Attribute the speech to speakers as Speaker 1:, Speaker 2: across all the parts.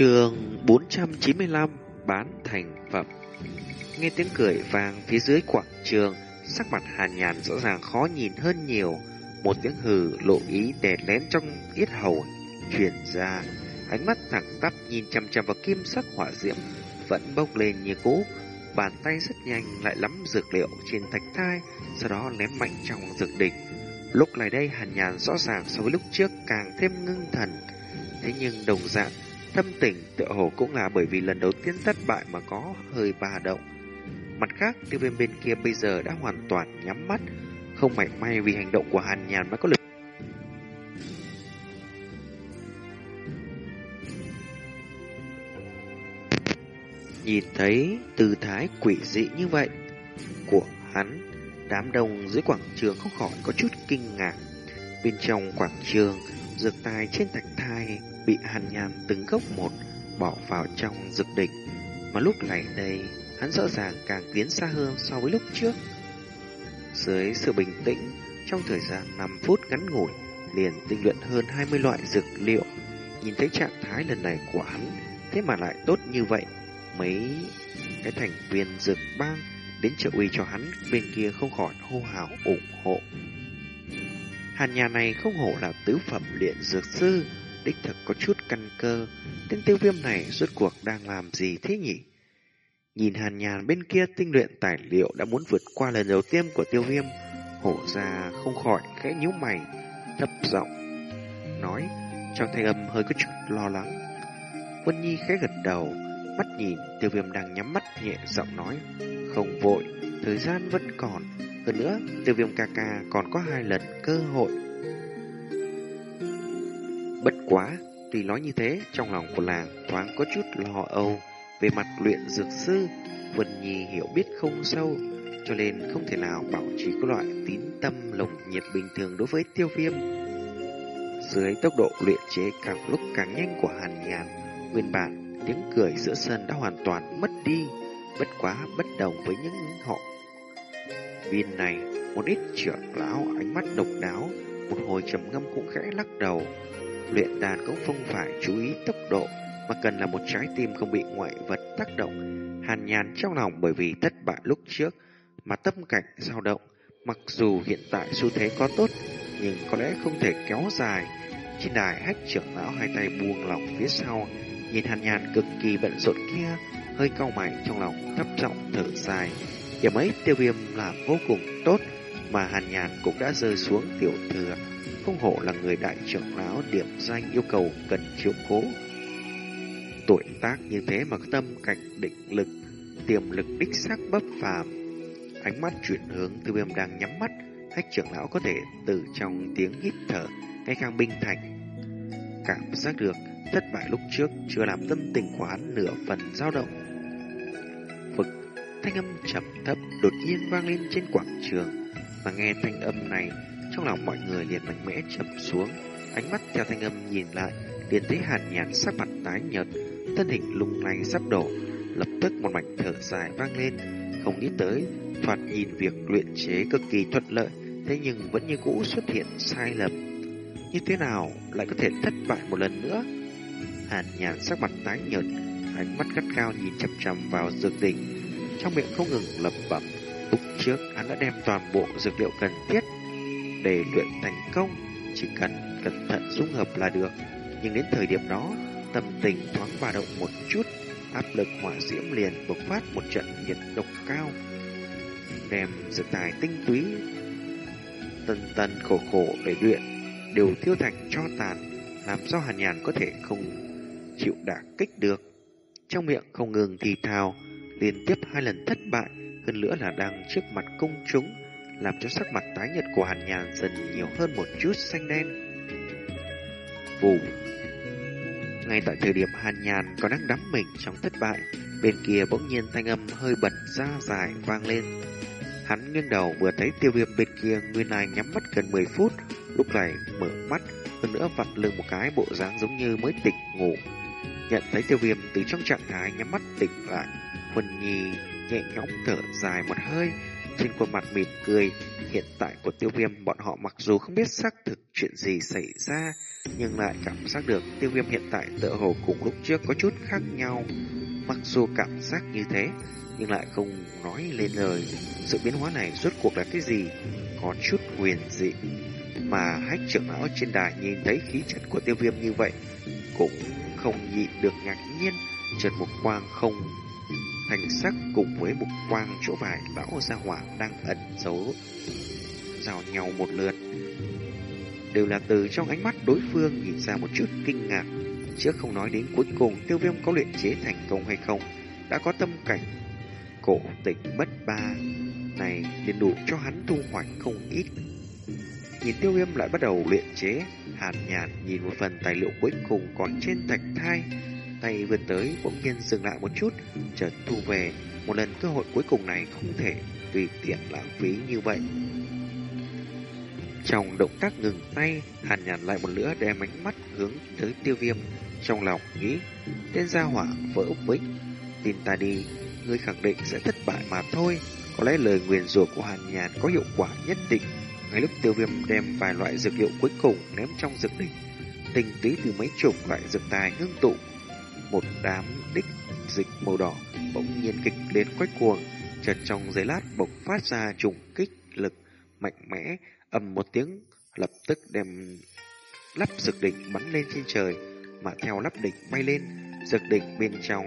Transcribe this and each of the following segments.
Speaker 1: Trường 495 bán thành phẩm. Nghe tiếng cười vang phía dưới quảng trường, Sắc mặt hàn nhàn rõ ràng khó nhìn hơn nhiều. Một tiếng hừ lộ ý đè lén trong yết hầu Truyền ra. Ánh mắt thẳng tắp nhìn chăm chăm vào kim sắc hỏa diễm Vẫn bốc lên như cũ. Bàn tay rất nhanh lại lắm dược liệu trên thạch thai, Sau đó ném mạnh trong dược đỉnh Lúc này đây hàn nhàn rõ ràng so với lúc trước càng thêm ngưng thần. Thế nhưng đồng dạng Thâm tình tựa hồ cũng là bởi vì lần đầu tiên thất bại mà có hơi ba động. Mặt khác, tiêu viêm bên kia bây giờ đã hoàn toàn nhắm mắt, không mảy may vì hành động của Hàn Nhàn mới có lực. Nhìn thấy tư thái quỷ dị như vậy của hắn, đám đông dưới quảng trường không khỏi có chút kinh ngạc. Bên trong quảng trường, dược tài trên thạch thai bị hàn nhàn từng gốc một bỏ vào trong dược đỉnh. Mà lúc này đây, hắn rõ ràng càng tiến xa hơn so với lúc trước. Dưới sự bình tĩnh, trong thời gian 5 phút ngắn ngủi, liền tinh luyện hơn 20 loại dược liệu. Nhìn thấy trạng thái lần này của hắn, thế mà lại tốt như vậy. Mấy cái thành viên dược bang đến trợ uy cho hắn, bên kia không khỏi hô hào ủng hộ. Hàn nhà này không hổ là tứ phẩm luyện dược sư, đích thực có chút căn cơ. Tên tiêu viêm này rốt cuộc đang làm gì thế nhỉ? Nhìn hàn nhàn bên kia tinh luyện tài liệu đã muốn vượt qua lần đầu tiên của tiêu viêm. Hổ ra không khỏi khẽ nhíu mày, thấp giọng nói trong thanh âm hơi có chút lo lắng. Vân Nhi khẽ gật đầu, mắt nhìn tiêu viêm đang nhắm mắt nhẹ giọng nói, không vội, thời gian vẫn còn. Hơn nữa, tiêu viêm ca ca còn có hai lần cơ hội Bất quá, tuy nói như thế, trong lòng của làng thoáng có chút lo âu về mặt luyện dược sư. Vân Nhi hiểu biết không sâu, cho nên không thể nào bảo trì có loại tín tâm lồng nhiệt bình thường đối với tiêu viêm. Dưới tốc độ luyện chế càng lúc càng nhanh của Hàn Nhàn, nguyên bản tiếng cười giữa sân đã hoàn toàn mất đi, bất quá bất đồng với những họ. Viên này, một ít trưởng lão ánh mắt độc đáo, một hồi trầm ngâm cũng khẽ lắc đầu, Luyện đàn cũng không phải chú ý tốc độ, mà cần là một trái tim không bị ngoại vật tác động. Hàn nhàn trong lòng bởi vì thất bại lúc trước, mà tâm cảnh dao động. Mặc dù hiện tại xu thế có tốt, nhưng có lẽ không thể kéo dài. Trên đài hách trưởng lão hai tay buông lỏng phía sau, nhìn hàn nhàn cực kỳ bận rộn kia, hơi cau mày trong lòng thấp trọng thở dài. Điểm ấy tiêu viêm là vô cùng tốt, mà hàn nhàn cũng đã rơi xuống tiểu thừa không hổ là người đại trưởng lão điểm danh yêu cầu cần chiếu cố. Tuổi tác như thế mà tâm cảnh định lực, tiềm lực đích xác bất phàm. Ánh mắt chuyển hướng tiêu viêm đang nhắm mắt, hách trưởng lão có thể từ trong tiếng hít thở ngay càng bình thành. Cảm giác được thất bại lúc trước chưa làm tâm tình quán nửa phần dao động. Thanh âm trầm thấp đột nhiên vang lên trên quảng trường, mà nghe thanh âm này trong lòng mọi người liền mạnh mẽ trầm xuống, ánh mắt theo thanh âm nhìn lại, liền thấy hàn nhàn sắc mặt tái nhợt, thân hình lung lay sắp đổ, lập tức một mảnh thở dài vang lên, không nghĩ tới, thoạt nhìn việc luyện chế cực kỳ thuận lợi, thế nhưng vẫn như cũ xuất hiện sai lầm. Như thế nào lại có thể thất bại một lần nữa? Hàn nhàn sắc mặt tái nhợt, ánh mắt gắt cao nhìn chằm chằm vào dược đỉnh, trong miệng không ngừng lẩm bẩm. Lúc trước hắn đã đem toàn bộ dược liệu cần thiết để luyện thành công, chỉ cần cẩn thận dung hợp là được. Nhưng đến thời điểm đó, tâm tình thoáng bà động một chút, áp lực hỏa diễm liền bộc phát một trận nhiệt độc cao. Đem dược tài tinh túy, tần tần khổ khổ để luyện, đều thiêu thành cho tàn, làm sao hàn nhàn có thể không chịu đả kích được. Trong miệng không ngừng thì thào, liên tiếp hai lần thất bại, hơn nữa là đang trước mặt công chúng, làm cho sắc mặt tái nhợt của Hàn Nhàn dần nhiều hơn một chút xanh đen. Vù. Ngay tại thời điểm Hàn Nhàn còn đang đắm mình trong thất bại, bên kia bỗng nhiên thanh âm hơi bật ra dài vang lên. Hắn nghiêng đầu vừa thấy tiêu viêm bên kia nguyên lai nhắm mắt gần 10 phút, lúc này mở mắt, hơn nữa vặn lưng một cái bộ dáng giống như mới tỉnh ngủ. Nhận thấy tiêu viêm từ trong trạng thái nhắm mắt tỉnh lại, Quân Nhi nhẹ nhõm thở dài một hơi, trên khuôn mặt mỉm cười, hiện tại của tiêu viêm bọn họ mặc dù không biết xác thực chuyện gì xảy ra, nhưng lại cảm giác được tiêu viêm hiện tại tựa hồ cùng lúc trước có chút khác nhau. Mặc dù cảm giác như thế, nhưng lại không nói lên lời. Sự biến hóa này rốt cuộc là cái gì? Có chút huyền dị. Mà hách trưởng lão trên đài nhìn thấy khí chất của tiêu viêm như vậy, cũng không nhịn được ngạc nhiên, chợt một quang không thành sắc cùng với mục quang chỗ vải lão gia hỏa đang ẩn giấu giao nhau một lượt. Đều là từ trong ánh mắt đối phương nhìn ra một chút kinh ngạc trước không nói đến cuối cùng tiêu viêm có luyện chế thành công hay không, đã có tâm cảnh. Cổ tịch bất ba này liền đủ cho hắn thu hoạch không ít. Nhìn tiêu viêm lại bắt đầu luyện chế, hàn nhạt nhìn một phần tài liệu cuối cùng còn trên thạch thai tay vươn tới bỗng nhiên dừng lại một chút, chợt thu về. Một lần cơ hội cuối cùng này không thể tùy tiện lãng phí như vậy. Trong động tác ngừng tay, hàn nhàn lại một lửa đem ánh mắt hướng tới tiêu viêm. Trong lòng nghĩ, tên gia hỏa vỡ vĩnh, tin ta đi, ngươi khẳng định sẽ thất bại mà thôi. Có lẽ lời nguyền rủa của hàn nhàn có hiệu quả nhất định. Ngay lúc tiêu viêm đem vài loại dược liệu cuối cùng ném trong dược đỉnh, tinh túy từ mấy chục loại dược tài ngưng tụ một đám đích dịch màu đỏ bỗng nhiên kịch liệt quách cuồng, chợt trong giấy lát bộc phát ra trùng kích lực mạnh mẽ, ầm một tiếng, lập tức đem lắp dược đỉnh bắn lên trên trời, mà theo lắp đỉnh bay lên, dược đỉnh bên trong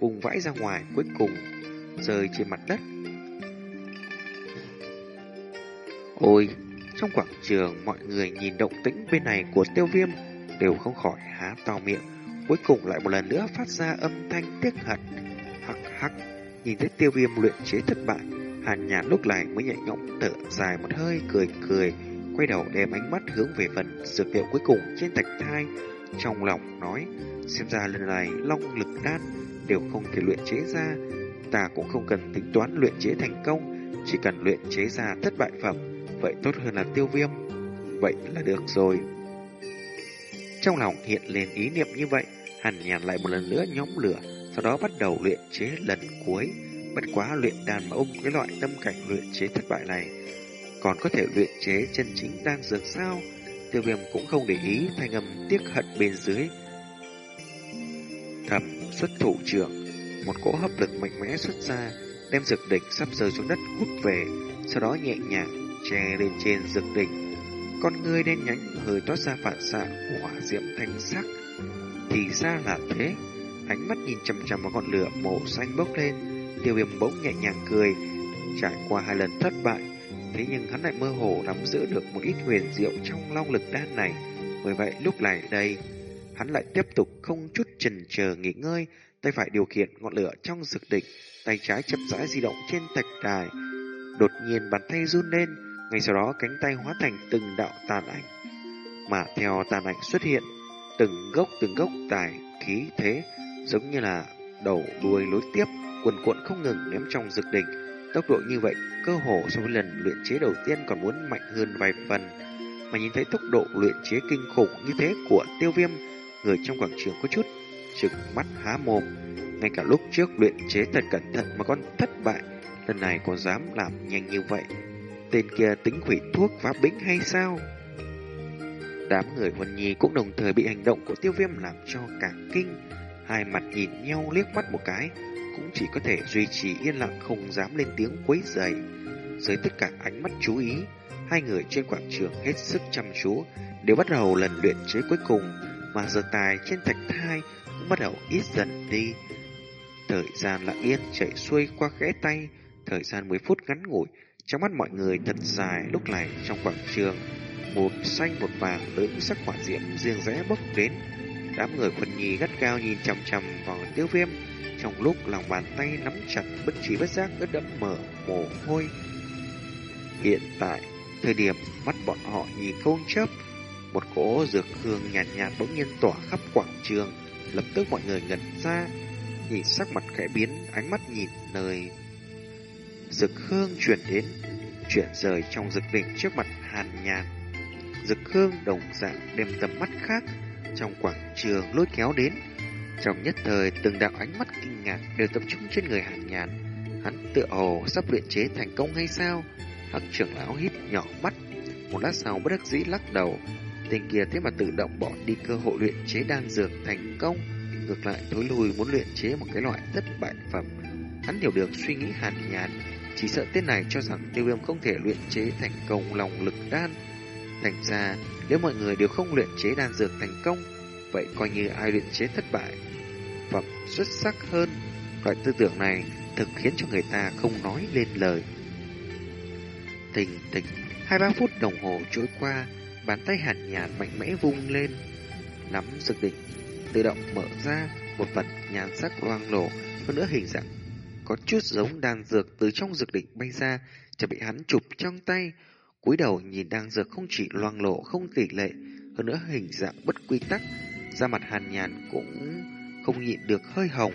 Speaker 1: vùng vãi ra ngoài cuối cùng rơi trên mặt đất. Ôi, trong quảng trường mọi người nhìn động tĩnh bên này của tiêu viêm đều không khỏi há to miệng cuối cùng lại một lần nữa phát ra âm thanh tiếc hận. Hắc hắc, nhìn thấy tiêu viêm luyện chế thất bại, hàn nhàn lúc này mới nhẹ nhõm thở dài một hơi cười cười, quay đầu đem ánh mắt hướng về phần dược liệu cuối cùng trên thạch thai, trong lòng nói, xem ra lần này long lực đan đều không thể luyện chế ra, ta cũng không cần tính toán luyện chế thành công, chỉ cần luyện chế ra thất bại phẩm, vậy tốt hơn là tiêu viêm. Vậy là được rồi. Trong lòng hiện lên ý niệm như vậy, Hàn nhàn lại một lần nữa nhóm lửa, sau đó bắt đầu luyện chế lần cuối. Bất quá luyện đàn mà ông cái loại tâm cảnh luyện chế thất bại này, còn có thể luyện chế chân chính đang dược sao? Tiêu viêm cũng không để ý thanh âm tiếc hận bên dưới. Thầm xuất thủ trưởng, một cỗ hấp lực mạnh mẽ xuất ra, đem dược đỉnh sắp rơi xuống đất hút về, sau đó nhẹ nhàng che lên trên dược đỉnh. Con người đen nhánh hơi toát ra phản xạ hỏa diệm thanh sắc, thì ra là thế. Ánh mắt nhìn chằm chằm vào ngọn lửa màu xanh bốc lên, tiêu viêm bỗng nhẹ nhàng cười. Trải qua hai lần thất bại, thế nhưng hắn lại mơ hồ nắm giữ được một ít huyền diệu trong long lực đan này. Bởi vậy lúc này đây, hắn lại tiếp tục không chút chần chờ nghỉ ngơi, tay phải điều khiển ngọn lửa trong dược địch, tay trái chậm rãi di động trên thạch đài. Đột nhiên bàn tay run lên, ngay sau đó cánh tay hóa thành từng đạo tàn ảnh. Mà theo tàn ảnh xuất hiện, từng gốc từng gốc tài khí thế, giống như là đầu đuôi nối tiếp, quần cuộn không ngừng ném trong dược đỉnh. Tốc độ như vậy, cơ hồ so với lần luyện chế đầu tiên còn muốn mạnh hơn vài phần. Mà nhìn thấy tốc độ luyện chế kinh khủng như thế của tiêu viêm, người trong quảng trường có chút trừng mắt há mồm. Ngay cả lúc trước luyện chế thật cẩn thận mà còn thất bại, lần này còn dám làm nhanh như vậy. Tên kia tính hủy thuốc phá bính hay sao? Đám người huân nhi cũng đồng thời bị hành động của tiêu viêm làm cho cả kinh. Hai mặt nhìn nhau liếc mắt một cái, cũng chỉ có thể duy trì yên lặng không dám lên tiếng quấy rầy. Dưới tất cả ánh mắt chú ý, hai người trên quảng trường hết sức chăm chú, đều bắt đầu lần luyện chế cuối cùng, mà giờ tài trên thạch thai cũng bắt đầu ít dần đi. Thời gian lặng yên chảy xuôi qua khẽ tay, thời gian 10 phút ngắn ngủi, trong mắt mọi người thật dài lúc này trong quảng trường một xanh một vàng lưỡng sắc hỏa diễm riêng rẽ bốc đến. Đám người quân nhi gắt cao nhìn chằm chằm vào tiêu viêm, trong lúc lòng bàn tay nắm chặt bất trí bất giác ướt đẫm mở mồ hôi. Hiện tại, thời điểm mắt bọn họ nhìn không chớp, một cỗ dược hương nhàn nhạt, nhạt bỗng nhiên tỏa khắp quảng trường, lập tức mọi người ngẩn ra, nhìn sắc mặt khẽ biến, ánh mắt nhìn nơi dược hương chuyển đến, chuyển rời trong dược đỉnh trước mặt hàn nhàn Dực hương đồng dạng đem tầm mắt khác trong quảng trường lôi kéo đến. Trong nhất thời, từng đạo ánh mắt kinh ngạc đều tập trung trên người hàn nhàn. Hắn tựa hồ sắp luyện chế thành công hay sao? Hắc trưởng lão hít nhỏ mắt, một lát sau bất đắc dĩ lắc đầu. Tên kia thế mà tự động bỏ đi cơ hội luyện chế đan dược thành công, ngược lại thối lùi muốn luyện chế một cái loại thất bại phẩm. Hắn hiểu được suy nghĩ hàn nhàn, chỉ sợ tên này cho rằng tiêu viêm không thể luyện chế thành công lòng lực đan. Thành ra, nếu mọi người đều không luyện chế đan dược thành công, vậy coi như ai luyện chế thất bại. Phẩm xuất sắc hơn, loại tư tưởng này thực khiến cho người ta không nói lên lời. Tình tình, hai ba phút đồng hồ trôi qua, bàn tay hàn nhạt mạnh mẽ vung lên, nắm dược đỉnh, tự động mở ra một vật nhàn sắc loang lổ, hơn nữa hình dạng có chút giống đan dược từ trong dược đỉnh bay ra trở bị hắn chụp trong tay cúi đầu nhìn đang dược không chỉ loang lộ không tỷ lệ, hơn nữa hình dạng bất quy tắc, da mặt hàn nhàn cũng không nhịn được hơi hồng.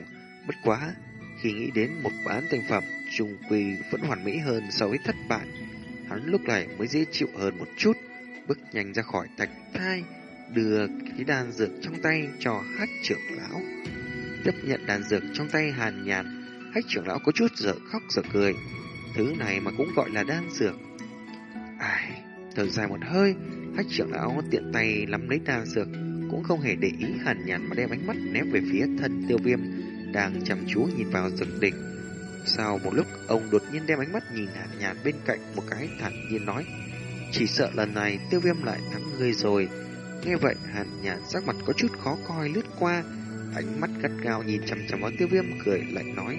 Speaker 1: Bất quá, khi nghĩ đến một bán thành phẩm, trung quy vẫn hoàn mỹ hơn so với thất bại. Hắn lúc này mới dễ chịu hơn một chút, bước nhanh ra khỏi thạch thai, đưa cái đan dược trong tay cho hát trưởng lão. Tiếp nhận đan dược trong tay hàn nhàn, hát trưởng lão có chút dở khóc dở cười. Thứ này mà cũng gọi là đan dược. Ai, thở dài một hơi, hách trưởng lão tiện tay nắm lấy đan dược, cũng không hề để ý hàn nhàn mà đem ánh mắt ném về phía thân tiêu viêm, đang chăm chú nhìn vào dược đỉnh. Sau một lúc, ông đột nhiên đem ánh mắt nhìn hàn nhàn bên cạnh một cái thản nhiên nói, chỉ sợ lần này tiêu viêm lại thắng ngươi rồi. Nghe vậy, hàn nhàn sắc mặt có chút khó coi lướt qua, ánh mắt gắt gao nhìn chằm chằm vào tiêu viêm cười lạnh nói,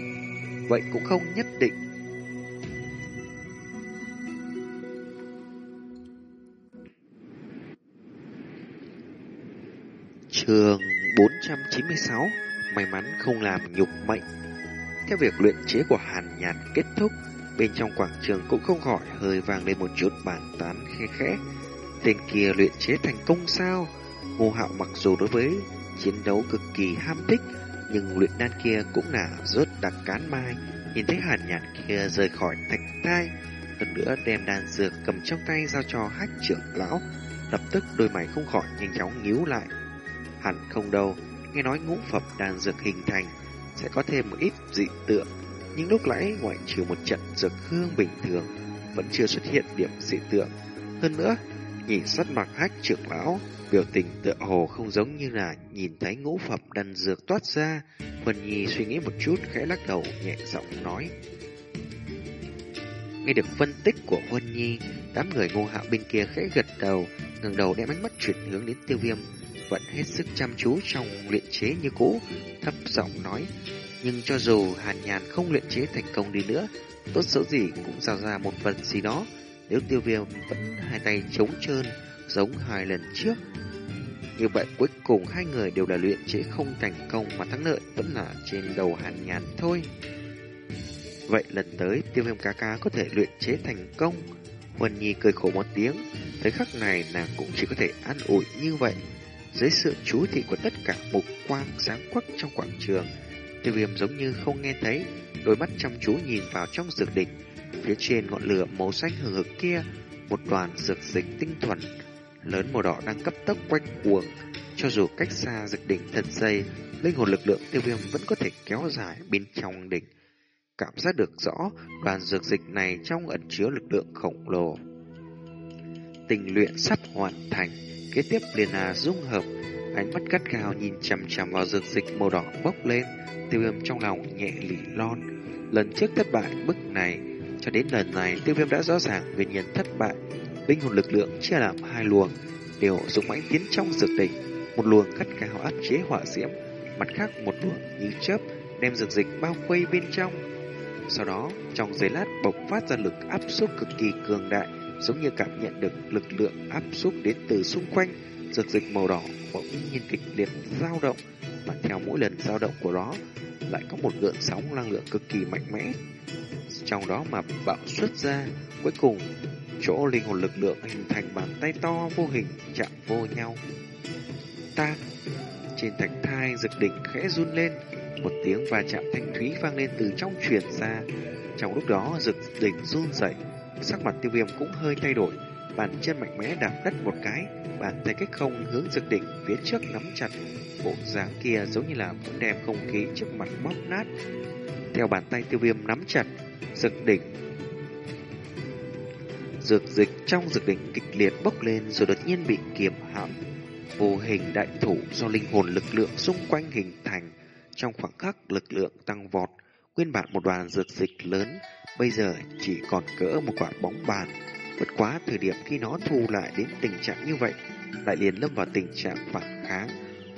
Speaker 1: vậy cũng không nhất định. Trường 496 May mắn không làm nhục mệnh. Theo việc luyện chế của Hàn Nhạt kết thúc, Bên trong quảng trường cũng không khỏi hơi vang lên một chút bàn tán khe khẽ. Tên kia luyện chế thành công sao? Ngô Hạo mặc dù đối với chiến đấu cực kỳ ham thích, Nhưng luyện đan kia cũng là rớt đặc cán mai. Nhìn thấy Hàn Nhạt kia rời khỏi thạch thai Hơn nữa đem đan dược cầm trong tay giao cho hách trưởng lão, Lập tức đôi mày không khỏi nhanh chóng nhíu lại. Hẳn không đâu, nghe nói ngũ phẩm đan dược hình thành sẽ có thêm một ít dị tượng, nhưng lúc nãy ngoại trừ một trận dược hương bình thường vẫn chưa xuất hiện điểm dị tượng. Hơn nữa, nhìn sát mặt hách trưởng lão, biểu tình tựa hồ không giống như là nhìn thấy ngũ phẩm đan dược toát ra. Huân Nhi suy nghĩ một chút khẽ lắc đầu nhẹ giọng nói. Nghe được phân tích của Huân Nhi, đám người ngô hạo bên kia khẽ gật đầu, ngẩng đầu đem ánh mắt chuyển hướng đến tiêu viêm vẫn hết sức chăm chú trong luyện chế như cũ, thấp giọng nói. Nhưng cho dù hàn nhàn không luyện chế thành công đi nữa, tốt xấu gì cũng giao ra một phần gì đó. Nếu tiêu viêm vẫn hai tay trống trơn, giống hai lần trước. Như vậy cuối cùng hai người đều là luyện chế không thành công mà thắng lợi vẫn là trên đầu hàn nhàn thôi. Vậy lần tới tiêu viêm ca ca có thể luyện chế thành công. Huân Nhi cười khổ một tiếng, tới khắc này nàng cũng chỉ có thể an ủi như vậy. Dưới sự chú thị của tất cả mục quang sáng quắc trong quảng trường, tiêu viêm giống như không nghe thấy, đôi mắt chăm chú nhìn vào trong dược đỉnh. Phía trên ngọn lửa màu xanh hừng hực kia, một đoàn dược dịch tinh thuần, lớn màu đỏ đang cấp tốc quanh cuồng. Cho dù cách xa dược đỉnh thật dây, linh hồn lực lượng tiêu viêm vẫn có thể kéo dài bên trong đỉnh. Cảm giác được rõ đoàn dược dịch này trong ẩn chứa lực lượng khổng lồ. Tình luyện sắp hoàn thành. Kế tiếp liền là dung hợp, ánh mắt cắt gào nhìn chằm chằm vào dược dịch màu đỏ bốc lên, tiêu viêm trong lòng nhẹ lỉ lon. Lần trước thất bại bức này, cho đến lần này tiêu viêm đã rõ ràng nguyên nhân thất bại. Linh hồn lực lượng chia làm hai luồng, đều dùng mãnh tiến trong dược đỉnh. Một luồng cắt gào áp chế hỏa diễm, mặt khác một luồng như chớp đem dược dịch bao quây bên trong. Sau đó, trong giây lát bộc phát ra lực áp suất cực kỳ cường đại, giống như cảm nhận được lực lượng áp xúc đến từ xung quanh, dược dịch màu đỏ bỗng nhiên kịch liệt dao động, mà theo mỗi lần dao động của nó lại có một gợn sóng năng lượng cực kỳ mạnh mẽ. Trong đó mà bạo xuất ra, cuối cùng chỗ linh hồn lực lượng hình thành bàn tay to vô hình chạm vô nhau. Ta trên thạch thai dược đỉnh khẽ run lên, một tiếng va chạm thanh thúy vang lên từ trong truyền ra. Trong lúc đó dược đỉnh run dậy, Sắc mặt tiêu viêm cũng hơi thay đổi Bàn chân mạnh mẽ đạp đất một cái Bàn tay cách không hướng dực đỉnh phía trước nắm chặt Bộ dáng kia giống như là muốn đem không khí trước mặt bóp nát Theo bàn tay tiêu viêm nắm chặt dực đỉnh Dược dịch trong dược đỉnh kịch liệt bốc lên rồi đột nhiên bị kiềm hãm. Vô hình đại thủ do linh hồn lực lượng xung quanh hình thành. Trong khoảng khắc lực lượng tăng vọt, nguyên bản một đoàn dược dịch lớn, bây giờ chỉ còn cỡ một quả bóng bàn. Bất quá thời điểm khi nó thu lại đến tình trạng như vậy, lại liền lâm vào tình trạng phản kháng.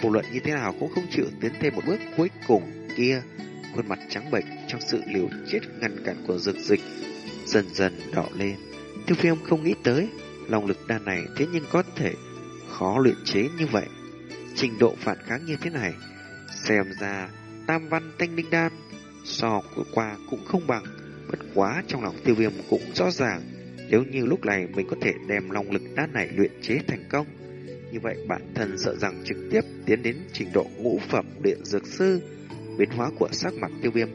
Speaker 1: Vô luận như thế nào cũng không chịu tiến thêm một bước cuối cùng kia. Khuôn mặt trắng bệnh trong sự liều chết ngăn cản của dược dịch dần dần đỏ lên. Tiêu viêm không nghĩ tới, lòng lực đan này thế nhưng có thể khó luyện chế như vậy. Trình độ phản kháng như thế này, xem ra tam văn thanh linh đan so của qua cũng không bằng. Bất quá trong lòng tiêu viêm cũng rõ ràng, nếu như lúc này mình có thể đem long lực đan này luyện chế thành công, như vậy bản thân sợ rằng trực tiếp tiến đến trình độ ngũ phẩm điện dược sư. Biến hóa của sắc mặt tiêu viêm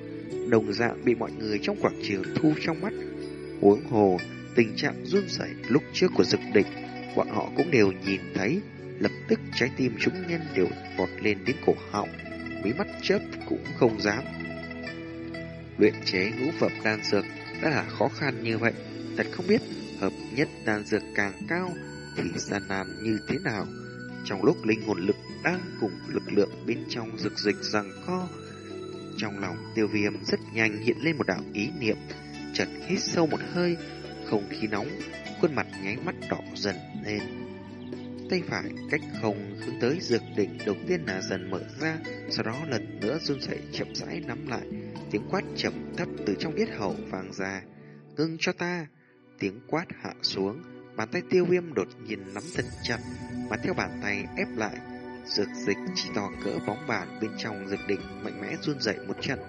Speaker 1: đồng dạng bị mọi người trong quảng trường thu trong mắt. Uống hồ, tình trạng run rẩy lúc trước của dực địch, bọn họ cũng đều nhìn thấy, lập tức trái tim chúng nhân đều vọt lên đến cổ họng, mí mắt chớp cũng không dám. Luyện chế ngũ phẩm đan dược đã là khó khăn như vậy, thật không biết hợp nhất đan dược càng cao thì gian nan như thế nào. Trong lúc linh hồn lực đang cùng lực lượng bên trong rực dịch rằng co, trong lòng tiêu viêm rất nhanh hiện lên một đạo ý niệm, chợt hít sâu một hơi, không khí nóng, khuôn mặt nháy mắt đỏ dần lên. Tay phải cách không hướng tới dược đỉnh đầu tiên là dần mở ra, sau đó lần nữa run rẩy chậm rãi nắm lại, tiếng quát chậm thấp từ trong yết hầu vang ra. Ngưng cho ta! Tiếng quát hạ xuống, bàn tay tiêu viêm đột nhiên nắm thật chặt, mà theo bàn tay ép lại, dược dịch chỉ to cỡ bóng bàn bên trong dược đỉnh mạnh mẽ run rẩy một trận,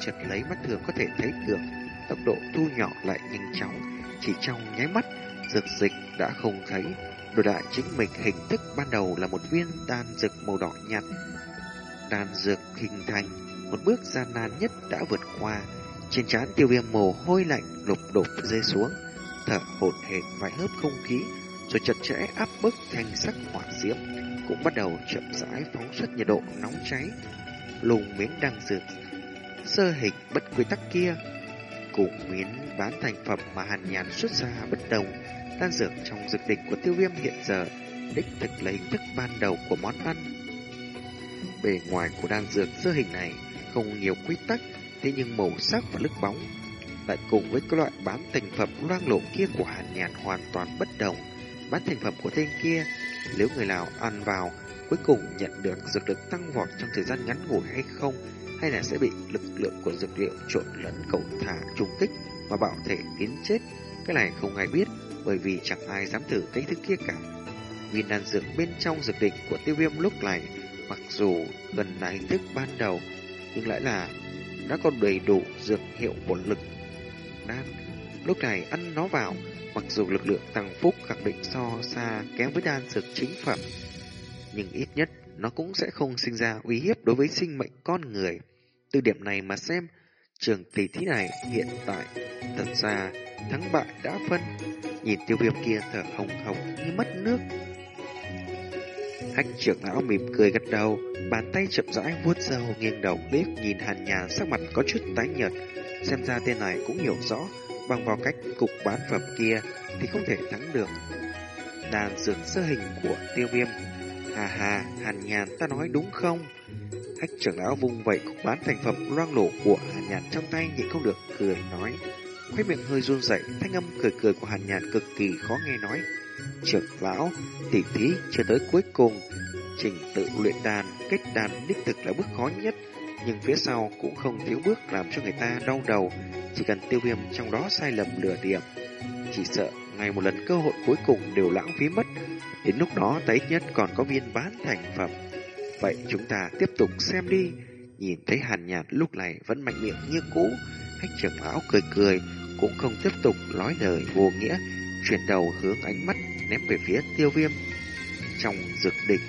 Speaker 1: chợt lấy mắt thường có thể thấy được tốc độ thu nhỏ lại nhanh chóng, chỉ trong nháy mắt, dược dịch đã không thấy, đổi lại chính mình hình thức ban đầu là một viên đan dược màu đỏ nhạt. Đan dược hình thành, một bước gian nan nhất đã vượt qua, trên trán tiêu viêm mồ hôi lạnh lục đục rơi xuống, thở hổn hển vài hớp không khí, rồi chật chẽ áp bức thành sắc hỏa diễm cũng bắt đầu chậm rãi phóng xuất nhiệt độ nóng cháy, lùng miếng đan dược sơ hình bất quy tắc kia cùng miếng bán thành phẩm mà Hàn Nhàn xuất ra bất đồng, đan dược trong dược đỉnh của tiêu viêm hiện giờ đích thực là hình thức ban đầu của món ăn. Bề ngoài của đan dược sơ hình này không nhiều quy tắc, thế nhưng màu sắc và lức bóng lại cùng với các loại bán thành phẩm loang lổ kia của Hàn Nhàn hoàn toàn bất đồng. Bán thành phẩm của tên kia, nếu người nào ăn vào, cuối cùng nhận được dược lực tăng vọt trong thời gian ngắn ngủi hay không, hay là sẽ bị lực lượng của dược liệu trộn lẫn cầu thả trùng kích và bạo thể tiến chết. Cái này không ai biết, bởi vì chẳng ai dám thử cái thứ kia cả. Viên đan dược bên trong dược định của tiêu viêm lúc này, mặc dù gần là hình thức ban đầu, nhưng lại là đã có đầy đủ dược hiệu của lực đan. Lúc này ăn nó vào, mặc dù lực lượng tăng phúc khẳng định so xa kém với đan dược chính phẩm, nhưng ít nhất nó cũng sẽ không sinh ra uy hiếp đối với sinh mệnh con người. Từ điểm này mà xem, trường tỷ thí này hiện tại thật ra thắng bại đã phân. Nhìn tiêu viêm kia thở hồng hồng như mất nước. Hách trưởng lão mỉm cười gật đầu, bàn tay chậm rãi vuốt râu nghiêng đầu liếc nhìn hàn nhàn sắc mặt có chút tái nhợt. Xem ra tên này cũng hiểu rõ, bằng vào cách cục bán phẩm kia thì không thể thắng được. Đàn dược sơ hình của tiêu viêm Hà hà, hàn nhàn ta nói đúng không? Hách trưởng lão vung vậy cục bán thành phẩm loang lổ của hàn nhàn trong tay nhịn không được cười nói. Khóe miệng hơi run rẩy, thanh âm cười cười của hàn nhàn cực kỳ khó nghe nói. Trưởng lão, tỉ thí chưa tới cuối cùng, trình tự luyện đàn, kết đàn đích thực là bước khó nhất, nhưng phía sau cũng không thiếu bước làm cho người ta đau đầu, chỉ cần tiêu viêm trong đó sai lầm lừa điểm. Chỉ sợ ngày một lần cơ hội cuối cùng đều lãng phí mất, Đến lúc đó ta ít nhất còn có viên bán thành phẩm. Vậy chúng ta tiếp tục xem đi. Nhìn thấy hàn nhạt lúc này vẫn mạnh miệng như cũ. Hách trưởng lão cười cười, cũng không tiếp tục nói lời vô nghĩa, chuyển đầu hướng ánh mắt ném về phía tiêu viêm. Trong dược địch,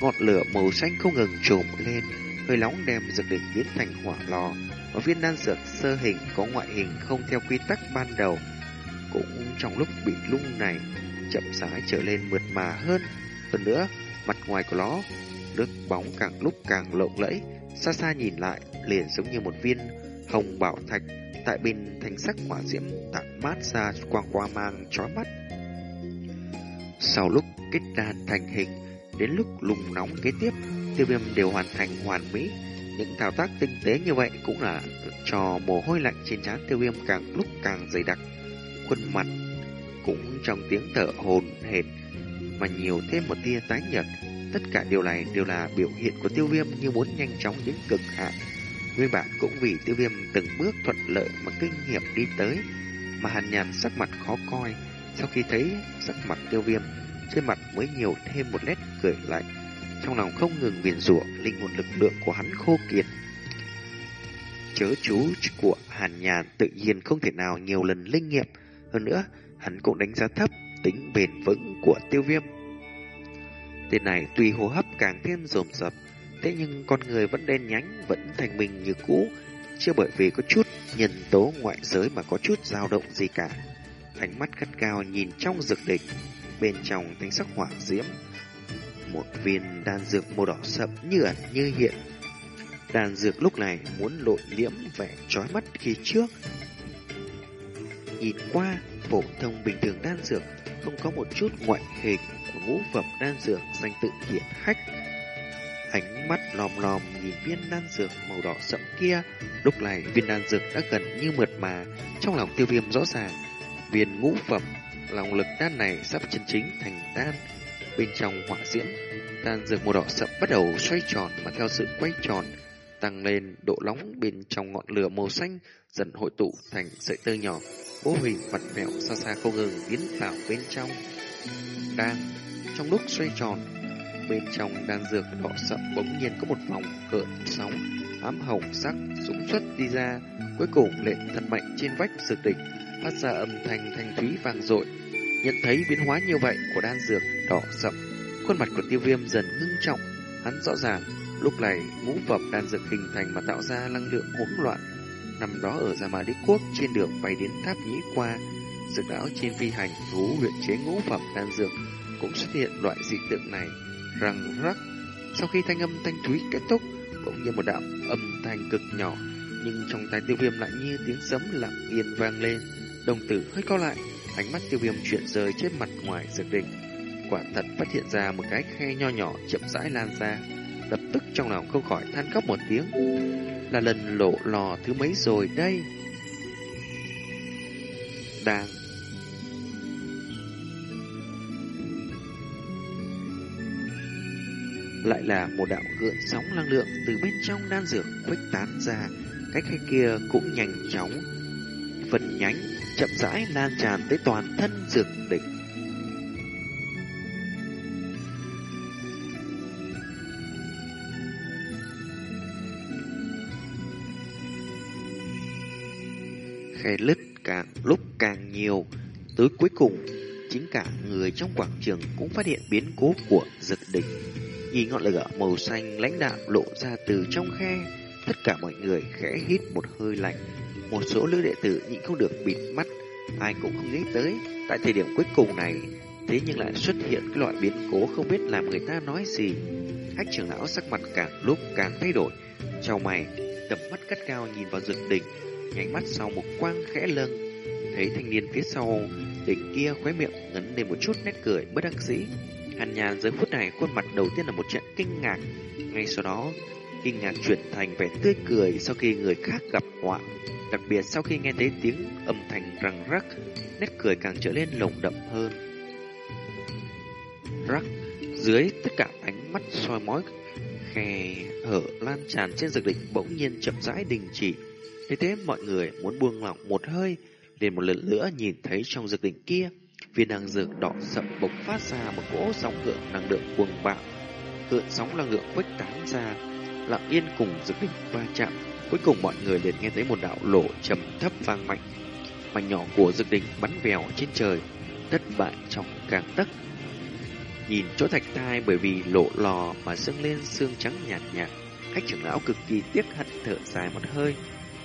Speaker 1: ngọn lửa màu xanh không ngừng trồm lên, hơi nóng đem dược địch biến thành hỏa lò, và viên đan dược sơ hình có ngoại hình không theo quy tắc ban đầu. Cũng trong lúc bị lung này, chậm rãi trở lên mượt mà hơn. Hơn nữa, mặt ngoài của nó, nước bóng càng lúc càng lộng lẫy, xa xa nhìn lại liền giống như một viên hồng bảo thạch tại bên thành sắc hỏa diễm tản mát ra quang qua mang chói mắt. Sau lúc kết đàn thành hình, đến lúc lùng nóng kế tiếp, tiêu viêm đều hoàn thành hoàn mỹ. Những thao tác tinh tế như vậy cũng là cho mồ hôi lạnh trên trán tiêu viêm càng lúc càng dày đặc. Khuôn mặt cũng trong tiếng thở hồn hệt mà nhiều thêm một tia tái nhợt. Tất cả điều này đều là biểu hiện của tiêu viêm như muốn nhanh chóng đến cực hạn. Nguyên bản cũng vì tiêu viêm từng bước thuận lợi mà kinh nghiệm đi tới, mà hàn nhàn sắc mặt khó coi. Sau khi thấy sắc mặt tiêu viêm, trên mặt mới nhiều thêm một nét cười lạnh. Trong lòng không ngừng viền rủa linh hồn lực lượng của hắn khô kiệt. Chớ chú của hàn nhàn tự nhiên không thể nào nhiều lần linh nghiệm. Hơn nữa, hắn cũng đánh giá thấp tính bền vững của tiêu viêm. Tên này tuy hô hấp càng thêm rồm rập, thế nhưng con người vẫn đen nhánh, vẫn thành mình như cũ, chưa bởi vì có chút nhân tố ngoại giới mà có chút dao động gì cả. Ánh mắt gắt cao nhìn trong dược địch, bên trong thanh sắc hỏa diễm, một viên đan dược màu đỏ sậm như ẩn như hiện. Đan dược lúc này muốn lội liễm vẻ trói mắt khi trước. Nhìn qua, phổ thông bình thường đan dược không có một chút ngoại hình của ngũ phẩm đan dược danh tự hiện hách. Ánh mắt lòm lòm nhìn viên đan dược màu đỏ sẫm kia, lúc này viên đan dược đã gần như mượt mà, trong lòng tiêu viêm rõ ràng. Viên ngũ phẩm, lòng lực đan này sắp chân chính thành đan. Bên trong hỏa diễm, đan dược màu đỏ sẫm bắt đầu xoay tròn mà theo sự quay tròn, tăng lên độ nóng bên trong ngọn lửa màu xanh dần hội tụ thành sợi tơ nhỏ vô hình vặt vẹo xa xa không ngừng biến vào bên trong. Đang trong lúc xoay tròn, bên trong đan dược đỏ sậm bỗng nhiên có một vòng cợn sóng ám hồng sắc dũng xuất đi ra, cuối cùng lệ thân mạnh trên vách dược đỉnh phát ra âm thanh thanh thúy vang dội. Nhận thấy biến hóa như vậy của đan dược đỏ sậm, khuôn mặt của Tiêu Viêm dần ngưng trọng, hắn rõ ràng lúc này ngũ phẩm đan dược hình thành mà tạo ra năng lượng hỗn loạn Năm đó ở Gia Ma Đế Quốc trên đường bay đến tháp nhĩ qua, dược lão trên phi hành thú luyện chế ngũ phẩm đan dược cũng xuất hiện loại dị tượng này, răng rắc. Sau khi thanh âm thanh thúy kết thúc, cũng như một đạo âm thanh cực nhỏ, nhưng trong tai tiêu viêm lại như tiếng sấm lặng yên vang lên. Đồng tử hơi co lại, ánh mắt tiêu viêm chuyển rời trên mặt ngoài dược đỉnh. Quả thật phát hiện ra một cái khe nho nhỏ chậm rãi lan ra, lập tức trong lòng không khỏi than khóc một tiếng là lần lộ lò thứ mấy rồi đây. Đang lại là một đạo gợn sóng năng lượng từ bên trong đan dược khuếch tán ra, cái khe kia cũng nhanh chóng phần nhánh chậm rãi lan tràn tới toàn thân dược đỉnh. khe lứt càng lúc càng nhiều. Tới cuối cùng, chính cả người trong quảng trường cũng phát hiện biến cố của dược địch. Nhìn ngọn lửa màu xanh lãnh đạm lộ ra từ trong khe, tất cả mọi người khẽ hít một hơi lạnh. Một số nữ đệ tử nhịn không được bịt mắt, ai cũng không nghĩ tới, tại thời điểm cuối cùng này, thế nhưng lại xuất hiện cái loại biến cố không biết làm người ta nói gì. Hách trưởng lão sắc mặt càng lúc càng thay đổi, trong mày, tầm mắt cắt cao nhìn vào dược đỉnh, nháy mắt sau một quang khẽ lâng, thấy thanh niên phía sau đỉnh kia khóe miệng ngấn lên một chút nét cười bất đắc dĩ. Hàn nhàn giờ phút này khuôn mặt đầu tiên là một trận kinh ngạc, ngay sau đó kinh ngạc chuyển thành vẻ tươi cười sau khi người khác gặp họa. Đặc biệt sau khi nghe thấy tiếng âm thanh răng rắc, nét cười càng trở nên lồng đậm hơn. Rắc, dưới tất cả ánh mắt soi mói khe hở lan tràn trên dược đỉnh bỗng nhiên chậm rãi đình chỉ. Thế thế mọi người muốn buông lỏng một hơi, liền một lần nữa nhìn thấy trong dược đỉnh kia, viên năng dược đỏ sậm bộc phát ra một cỗ sóng lượng năng lượng cuồng bạo. Cơn sóng năng lượng khuếch tán ra, lặng yên cùng dược đỉnh va chạm. Cuối cùng mọi người liền nghe thấy một đạo lỗ trầm thấp vang mạnh. Mảnh nhỏ của dược đỉnh bắn vèo trên trời, thất bại trong càng tấc. Nhìn chỗ thạch thai bởi vì lộ lò mà sưng lên xương trắng nhạt nhạt, khách trưởng lão cực kỳ tiếc hận thở dài một hơi,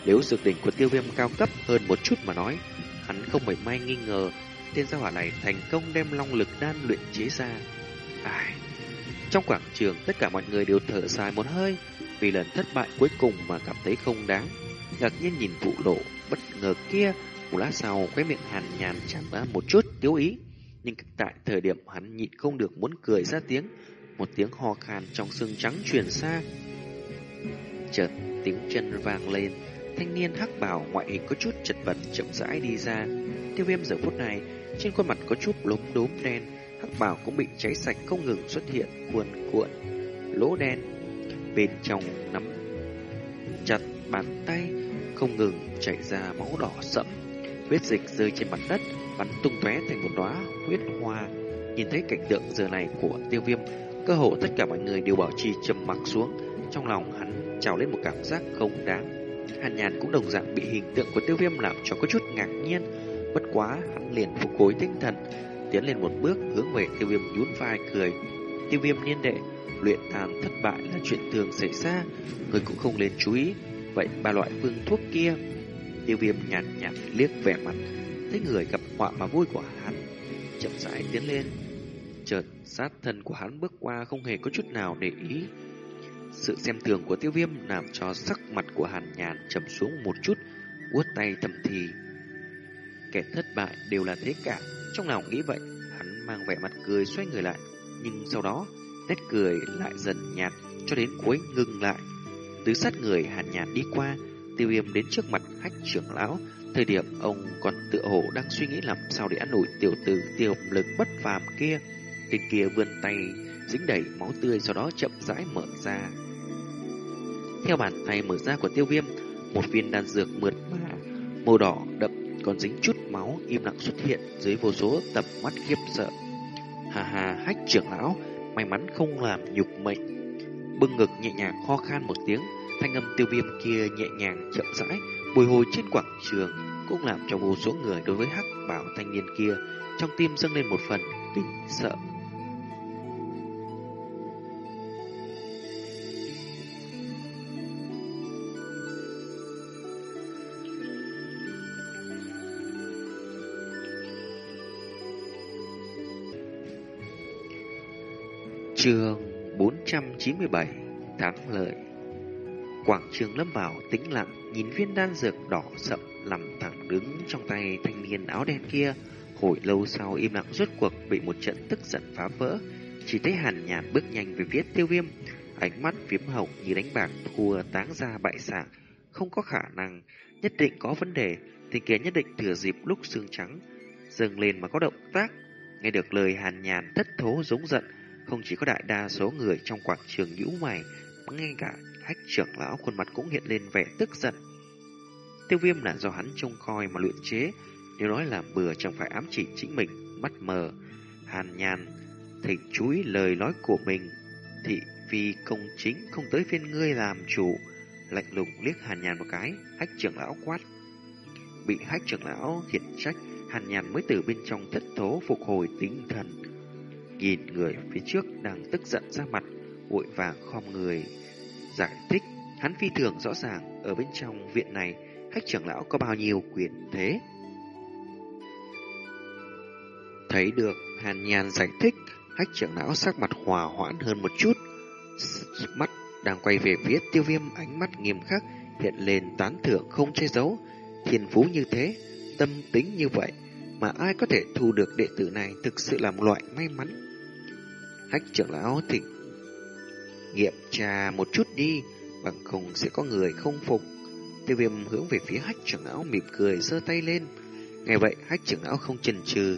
Speaker 1: nếu dược đỉnh của tiêu viêm cao cấp hơn một chút mà nói, hắn không mảy may nghi ngờ tên gia hỏa này thành công đem long lực đan luyện chế ra. Ai... Trong quảng trường, tất cả mọi người đều thở dài một hơi vì lần thất bại cuối cùng mà cảm thấy không đáng. Ngạc nhiên nhìn vụ lộ bất ngờ kia, một lát sau khóe miệng hàn nhàn chẳng ra một chút tiếu ý. Nhưng tại thời điểm hắn nhịn không được muốn cười ra tiếng, một tiếng ho khan trong xương trắng truyền xa. Chợt tiếng chân vang lên, thanh niên hắc bảo ngoại hình có chút chật vật chậm rãi đi ra. Tiêu viêm giờ phút này, trên khuôn mặt có chút lốm đốm đen, hắc bào cũng bị cháy sạch không ngừng xuất hiện cuồn cuộn, lỗ đen. Bên trong nắm chặt bàn tay, không ngừng chảy ra máu đỏ sậm. huyết dịch rơi trên mặt đất, bắn tung tóe thành một đóa huyết hoa. Nhìn thấy cảnh tượng giờ này của tiêu viêm, cơ hồ tất cả mọi người đều bảo trì trầm mặc xuống. Trong lòng hắn trào lên một cảm giác không đáng. Hàn nhàn cũng đồng dạng bị hình tượng của tiêu viêm làm cho có chút ngạc nhiên. Bất quá, hắn liền phục hồi tinh thần, tiến lên một bước hướng về tiêu viêm nhún vai cười. Tiêu viêm niên đệ, luyện tàn thất bại là chuyện thường xảy ra, người cũng không lên chú ý. Vậy ba loại phương thuốc kia, tiêu viêm nhàn nhạt, nhạt liếc vẻ mặt, thấy người gặp họa mà vui của hắn, chậm rãi tiến lên. Chợt sát thân của hắn bước qua không hề có chút nào để ý. Sự xem thường của tiêu viêm làm cho sắc mặt của hàn nhàn trầm xuống một chút, uốt tay thầm thì. Kẻ thất bại đều là thế cả, trong lòng nghĩ vậy, hắn mang vẻ mặt cười xoay người lại, nhưng sau đó, nét cười lại dần nhạt cho đến cuối ngừng lại. tứ sát người hàn nhạt đi qua, tiêu viêm đến trước mặt hách trưởng lão, thời điểm ông còn tựa hồ đang suy nghĩ làm sao để ăn ủi tiểu tử tiêu lực bất phàm kia. Tên kia vươn tay dính đầy máu tươi sau đó chậm rãi mở ra. Theo bàn tay mở ra của tiêu viêm, một viên đan dược mượt mà, màu đỏ đậm còn dính chút máu im lặng xuất hiện dưới vô số tầm mắt khiếp sợ. Hà hà hách trưởng lão, may mắn không làm nhục mệnh. Bưng ngực nhẹ nhàng ho khan một tiếng, thanh âm tiêu viêm kia nhẹ nhàng chậm rãi, bồi hồi trên quảng trường, cũng làm cho vô số người đối với hắc bảo thanh niên kia trong tim dâng lên một phần kinh sợ. Trường 497 Thắng lợi. Quảng trường lâm vào tĩnh lặng, Nhìn viên đan dược đỏ sậm Nằm thẳng đứng trong tay thanh niên áo đen kia. Hồi lâu sau, im lặng rốt cuộc Bị một trận tức giận phá vỡ. Chỉ thấy hàn nhàn bước nhanh về phía tiêu viêm. Ánh mắt phiếm hồng như đánh bạc Thua táng ra bại sản Không có khả năng, Nhất định có vấn đề. Thì kia nhất định thừa dịp lúc xương trắng dừng lên mà có động tác. Nghe được lời hàn nhàn thất thố giống giận không chỉ có đại đa số người trong quảng trường nhũ mày, ngay cả hách trưởng lão khuôn mặt cũng hiện lên vẻ tức giận. Tiêu viêm là do hắn trông coi mà luyện chế, nếu nói là bừa chẳng phải ám chỉ chính mình, mắt mờ. Hàn nhàn, thỉnh chúi lời nói của mình, thị vì công chính không tới phiên ngươi làm chủ. Lạnh lùng liếc hàn nhàn một cái, hách trưởng lão quát. Bị hách trưởng lão khiển trách, hàn nhàn mới từ bên trong thất thố phục hồi tinh thần Nhìn người phía trước đang tức giận ra mặt, vội vàng khom người. Giải thích, hắn phi thường rõ ràng ở bên trong viện này, khách trưởng lão có bao nhiêu quyền thế. Thấy được hàn nhàn giải thích, khách trưởng lão sắc mặt hòa hoãn hơn một chút. Mắt đang quay về phía tiêu viêm ánh mắt nghiêm khắc, hiện lên tán thưởng không che giấu. Thiên phú như thế, tâm tính như vậy, mà ai có thể thu được đệ tử này thực sự là một loại may mắn. Hách trưởng lão thỉnh nghiệm trà một chút đi, bằng không sẽ có người không phục. Tiêu viêm hướng về phía hách trưởng lão mỉm cười giơ tay lên. Nghe vậy hách trưởng lão không chần chừ,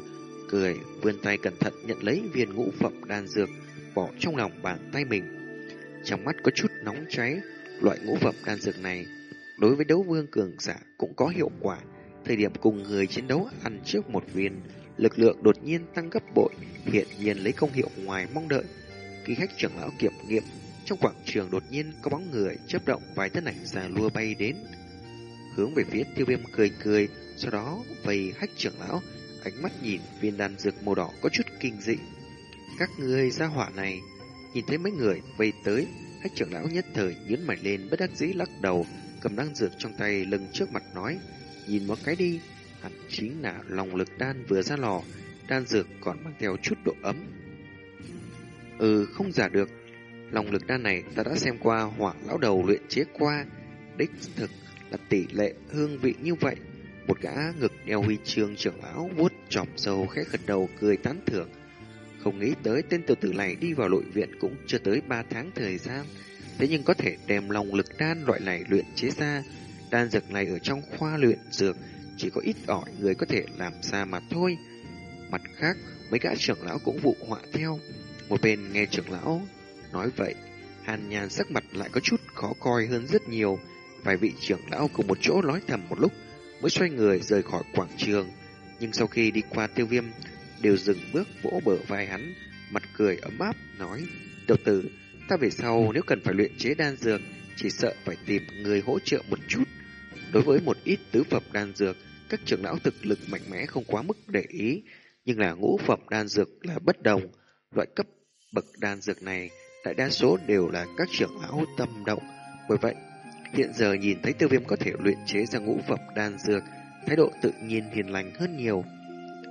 Speaker 1: cười vươn tay cẩn thận nhận lấy viên ngũ phẩm đan dược bỏ trong lòng bàn tay mình. Trong mắt có chút nóng cháy, loại ngũ phẩm đan dược này đối với đấu vương cường giả cũng có hiệu quả. Thời điểm cùng người chiến đấu ăn trước một viên lực lượng đột nhiên tăng gấp bội, hiện nhiên lấy công hiệu ngoài mong đợi. Khi khách trưởng lão kiểm nghiệm, trong quảng trường đột nhiên có bóng người chớp động vài thân ảnh già lua bay đến. Hướng về phía tiêu viêm cười cười, sau đó vây khách trưởng lão, ánh mắt nhìn viên đan dược màu đỏ có chút kinh dị. Các người ra hỏa này, nhìn thấy mấy người vây tới, khách trưởng lão nhất thời nhấn mày lên bất đắc dĩ lắc đầu, cầm đan dược trong tay lưng trước mặt nói, nhìn một cái đi, hẳn chính là lòng lực đan vừa ra lò, đan dược còn mang theo chút độ ấm. Ừ, không giả được. Lòng lực đan này ta đã xem qua hỏa lão đầu luyện chế qua. Đích thực là tỷ lệ hương vị như vậy. Một gã ngực đeo huy chương trưởng lão vuốt tròm dầu khẽ gật đầu cười tán thưởng. Không nghĩ tới tên tiểu tử này đi vào nội viện cũng chưa tới 3 tháng thời gian. Thế nhưng có thể đem lòng lực đan loại này luyện chế ra. Đan dược này ở trong khoa luyện dược chỉ có ít ỏi người có thể làm ra mà thôi. Mặt khác, mấy gã trưởng lão cũng vụ họa theo. Một bên nghe trưởng lão nói vậy, hàn nhàn sắc mặt lại có chút khó coi hơn rất nhiều. Vài vị trưởng lão cùng một chỗ nói thầm một lúc mới xoay người rời khỏi quảng trường. Nhưng sau khi đi qua tiêu viêm, đều dừng bước vỗ bờ vai hắn, mặt cười ấm áp, nói, đầu tử, ta về sau nếu cần phải luyện chế đan dược, chỉ sợ phải tìm người hỗ trợ một chút. Đối với một ít tứ phẩm đan dược, các trưởng lão thực lực mạnh mẽ không quá mức để ý, nhưng là ngũ phẩm đan dược là bất đồng. Loại cấp bậc đan dược này, đại đa số đều là các trưởng lão tâm động. Bởi vậy, hiện giờ nhìn thấy tiêu viêm có thể luyện chế ra ngũ phẩm đan dược, thái độ tự nhiên hiền lành hơn nhiều.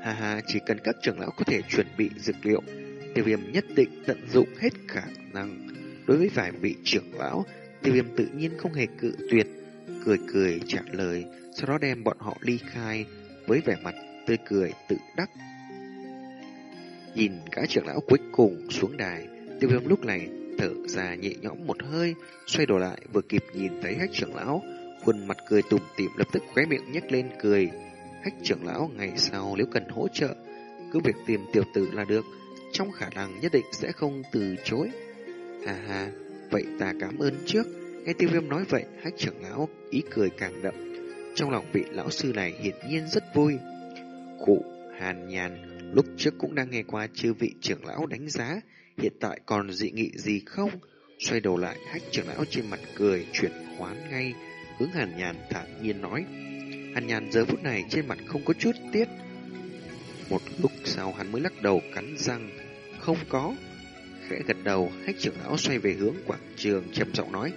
Speaker 1: Hà hà, chỉ cần các trưởng lão có thể chuẩn bị dược liệu, tiêu viêm nhất định tận dụng hết khả năng. Đối với vài vị trưởng lão, tiêu viêm tự nhiên không hề cự tuyệt, cười cười trả lời, sau đó đem bọn họ ly khai với vẻ mặt tươi cười tự đắc. Nhìn cả trưởng lão cuối cùng xuống đài, tiêu viêm lúc này thở ra nhẹ nhõm một hơi, xoay đổ lại vừa kịp nhìn thấy hách trưởng lão, khuôn mặt cười tủm tỉm lập tức khóe miệng nhếch lên cười. Hách trưởng lão ngày sau nếu cần hỗ trợ, cứ việc tìm tiểu tử là được, trong khả năng nhất định sẽ không từ chối. Hà hà, vậy ta cảm ơn trước. Nghe tiêu viêm nói vậy, hách trưởng lão ý cười càng đậm. Trong lòng vị lão sư này hiển nhiên rất vui. Cụ, hàn nhàn, lúc trước cũng đang nghe qua chư vị trưởng lão đánh giá, hiện tại còn dị nghị gì không? Xoay đầu lại, hách trưởng lão trên mặt cười, chuyển khoán ngay, hướng hàn nhàn thản nhiên nói. Hàn nhàn giờ phút này trên mặt không có chút tiếc. Một lúc sau hắn mới lắc đầu cắn răng, không có. Khẽ gật đầu, hách trưởng lão xoay về hướng quảng trường trầm giọng nói,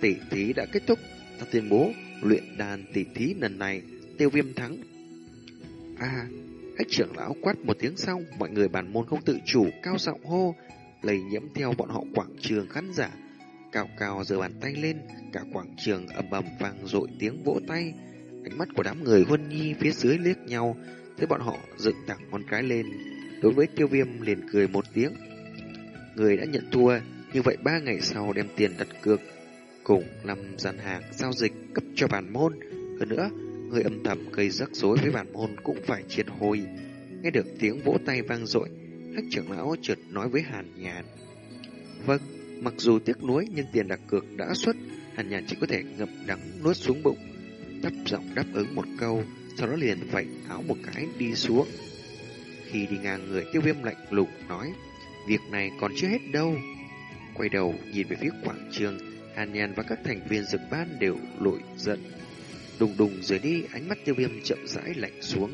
Speaker 1: tỷ thí đã kết thúc, ta tuyên bố luyện đàn tỷ thí lần này tiêu viêm thắng. À, hách trưởng lão quát một tiếng xong, mọi người bàn môn không tự chủ cao giọng hô, lây nhiễm theo bọn họ quảng trường khán giả. Cao cao giơ bàn tay lên, cả quảng trường ầm ầm vang dội tiếng vỗ tay. Ánh mắt của đám người huân nhi phía dưới liếc nhau, thấy bọn họ dựng thẳng con cái lên. Đối với tiêu viêm liền cười một tiếng. Người đã nhận thua, như vậy ba ngày sau đem tiền đặt cược cùng năm gian hàng giao dịch cấp cho bản môn. Hơn nữa, người âm thầm gây rắc rối với bản môn cũng phải triệt hồi. Nghe được tiếng vỗ tay vang dội, hắc trưởng lão chợt nói với Hàn Nhàn. Vâng, mặc dù tiếc nuối nhưng tiền đặt cược đã xuất, Hàn Nhàn chỉ có thể ngập đắng nuốt xuống bụng. thấp giọng đáp ứng một câu, sau đó liền vạch áo một cái đi xuống. Khi đi ngang người tiêu viêm lạnh lùng nói, việc này còn chưa hết đâu. Quay đầu nhìn về phía quảng trường, Hàn Nhàn và các thành viên dực ban đều lội giận. Đùng đùng rời đi, ánh mắt tiêu viêm chậm rãi lạnh xuống.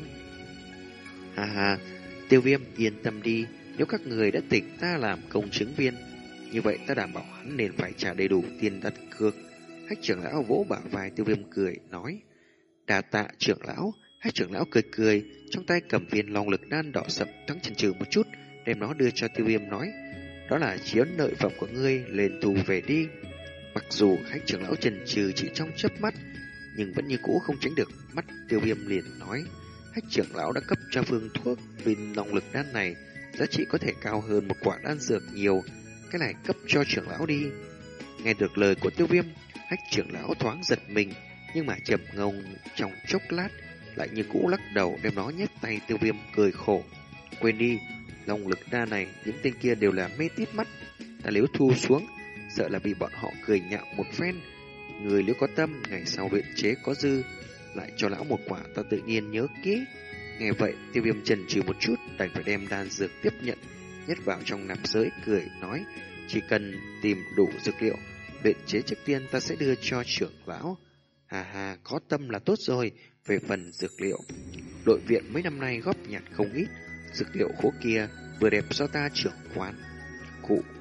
Speaker 1: Ha ha, tiêu viêm yên tâm đi, nếu các người đã tỉnh ta làm công chứng viên, như vậy ta đảm bảo hắn nên phải trả đầy đủ tiền đặt cược. Hách trưởng lão vỗ bả vai tiêu viêm cười, nói. Đà tạ trưởng lão, hách trưởng lão cười cười, trong tay cầm viên long lực đan đỏ sậm thắng chần chừ một chút, đem nó đưa cho tiêu viêm nói. Đó là chiếu nợ phẩm của ngươi, lên tù về đi. Mặc dù khách trưởng lão trần trừ chỉ trong chớp mắt, nhưng vẫn như cũ không tránh được mắt tiêu viêm liền nói. Khách trưởng lão đã cấp cho phương thuốc viên long lực đan này, giá trị có thể cao hơn một quả đan dược nhiều. Cái này cấp cho trưởng lão đi. Nghe được lời của tiêu viêm, khách trưởng lão thoáng giật mình, nhưng mà chậm ngông trong chốc lát, lại như cũ lắc đầu đem nó nhét tay tiêu viêm cười khổ. Quên đi, long lực đan này, những tên kia đều là mê tít mắt. Ta nếu thu xuống, sợ là bị bọn họ cười nhạo một phen. Người nếu có tâm, ngày sau luyện chế có dư, lại cho lão một quả ta tự nhiên nhớ kỹ. Nghe vậy, tiêu viêm trần trừ một chút, đành phải đem đan dược tiếp nhận, nhét vào trong nạp giới, cười, nói, chỉ cần tìm đủ dược liệu, luyện chế trước tiên ta sẽ đưa cho trưởng lão. Hà hà, có tâm là tốt rồi, về phần dược liệu. Đội viện mấy năm nay góp nhặt không ít, dược liệu khố kia vừa đẹp do ta trưởng quán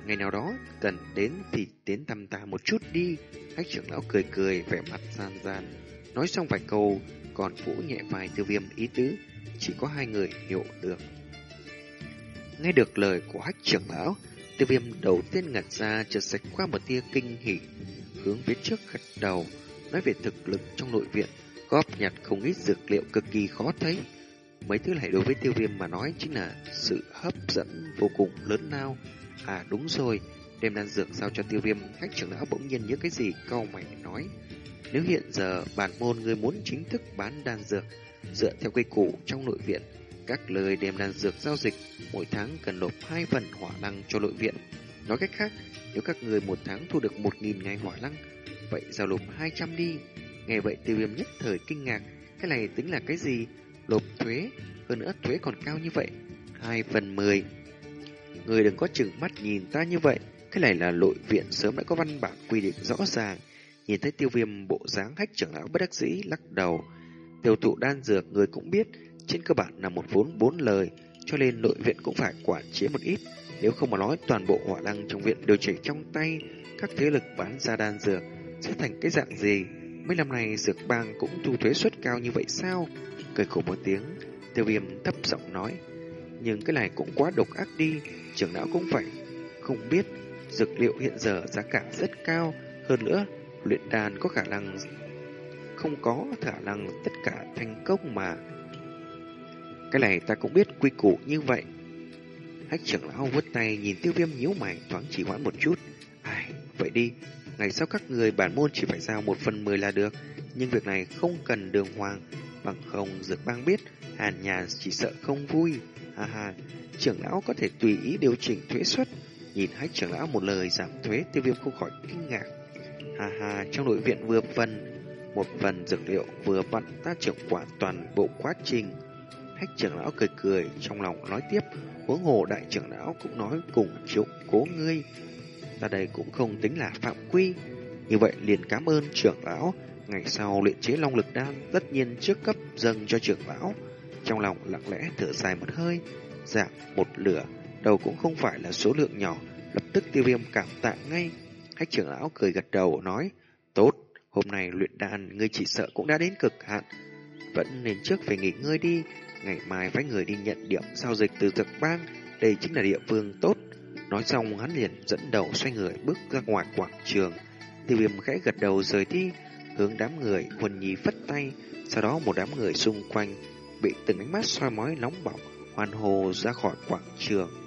Speaker 1: ngày nào đó, cần đến thì đến thăm ta một chút đi. Khách trưởng lão cười cười, vẻ mặt gian gian. Nói xong vài câu, còn vũ nhẹ vài tiêu viêm ý tứ, chỉ có hai người hiểu được. Nghe được lời của hách trưởng lão, tiêu viêm đầu tiên ngặt ra chợt sạch qua một tia kinh hỉ, hướng phía trước gật đầu, nói về thực lực trong nội viện, góp nhặt không ít dược liệu cực kỳ khó thấy. Mấy thứ này đối với tiêu viêm mà nói chính là sự hấp dẫn vô cùng lớn lao. À đúng rồi, đem đan dược giao cho tiêu viêm, khách trưởng lão bỗng nhiên nhớ cái gì câu mày nói. Nếu hiện giờ bản môn người muốn chính thức bán đan dược, dựa theo quy củ trong nội viện, các lời đem đan dược giao dịch mỗi tháng cần nộp hai phần hỏa năng cho nội viện. Nói cách khác, nếu các người một tháng thu được một nghìn ngày hỏa năng, vậy giao nộp hai trăm đi. Nghe vậy tiêu viêm nhất thời kinh ngạc, cái này tính là cái gì? Lộp thuế, hơn nữa thuế còn cao như vậy, hai phần mười. Người đừng có chừng mắt nhìn ta như vậy, cái này là nội viện sớm đã có văn bản quy định rõ ràng. Nhìn thấy tiêu viêm bộ dáng hách trưởng lão bất đắc dĩ lắc đầu. Tiêu thụ đan dược người cũng biết, trên cơ bản là một vốn bốn lời, cho nên nội viện cũng phải quản chế một ít. Nếu không mà nói toàn bộ hỏa lăng trong viện đều chảy trong tay, các thế lực bán ra đan dược sẽ thành cái dạng gì? Mấy năm nay dược bang cũng thu thuế suất cao như vậy sao? Cười khổ một tiếng, tiêu viêm thấp giọng nói. Nhưng cái này cũng quá độc ác đi, trưởng lão cũng phải không biết dược liệu hiện giờ giá cả rất cao, hơn nữa luyện đàn có khả năng không có khả năng tất cả thành công mà. Cái này ta cũng biết quy củ như vậy. Hách trưởng lão vứt tay nhìn tiêu viêm nhíu mày thoáng chỉ hoãn một chút. Ai, vậy đi, ngày sau các người bản môn chỉ phải giao một phần mười là được, nhưng việc này không cần đường hoàng, bằng không dược bang biết, hàn nhà chỉ sợ không vui. Ha ha, trưởng lão có thể tùy ý điều chỉnh thuế suất. Nhìn hách trưởng lão một lời giảm thuế, tiêu viêm không khỏi kinh ngạc. Ha ha, trong nội viện vừa phần, một phần dược liệu vừa vặn ta trưởng quản toàn bộ quá trình. Hách trưởng lão cười cười, trong lòng nói tiếp, huống hồ đại trưởng lão cũng nói cùng chịu cố ngươi. Ta đây cũng không tính là phạm quy. Như vậy liền cảm ơn trưởng lão, ngày sau luyện chế long lực đan tất nhiên trước cấp dâng cho trưởng lão. Trong lòng lặng lẽ thở dài một hơi, dạng một lửa, đầu cũng không phải là số lượng nhỏ, lập tức tiêu viêm cảm tạ ngay. Hách trưởng lão cười gật đầu nói, tốt, hôm nay luyện đàn ngươi chỉ sợ cũng đã đến cực hạn. Vẫn nên trước phải nghỉ ngơi đi, ngày mai phải người đi nhận điểm giao dịch từ thực bang, đây chính là địa phương tốt. Nói xong hắn liền dẫn đầu xoay người bước ra ngoài quảng trường. Tiêu viêm khẽ gật đầu rời đi, hướng đám người huân nhi phất tay, sau đó một đám người xung quanh bị từng ánh mắt soi mói nóng bỏng, hoàn hồ ra khỏi quảng trường.